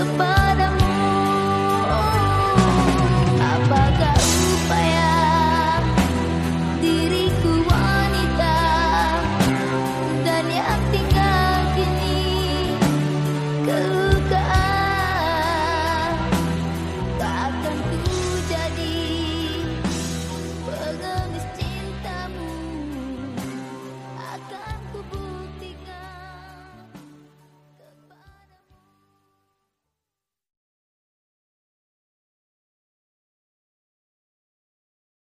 Goodbye.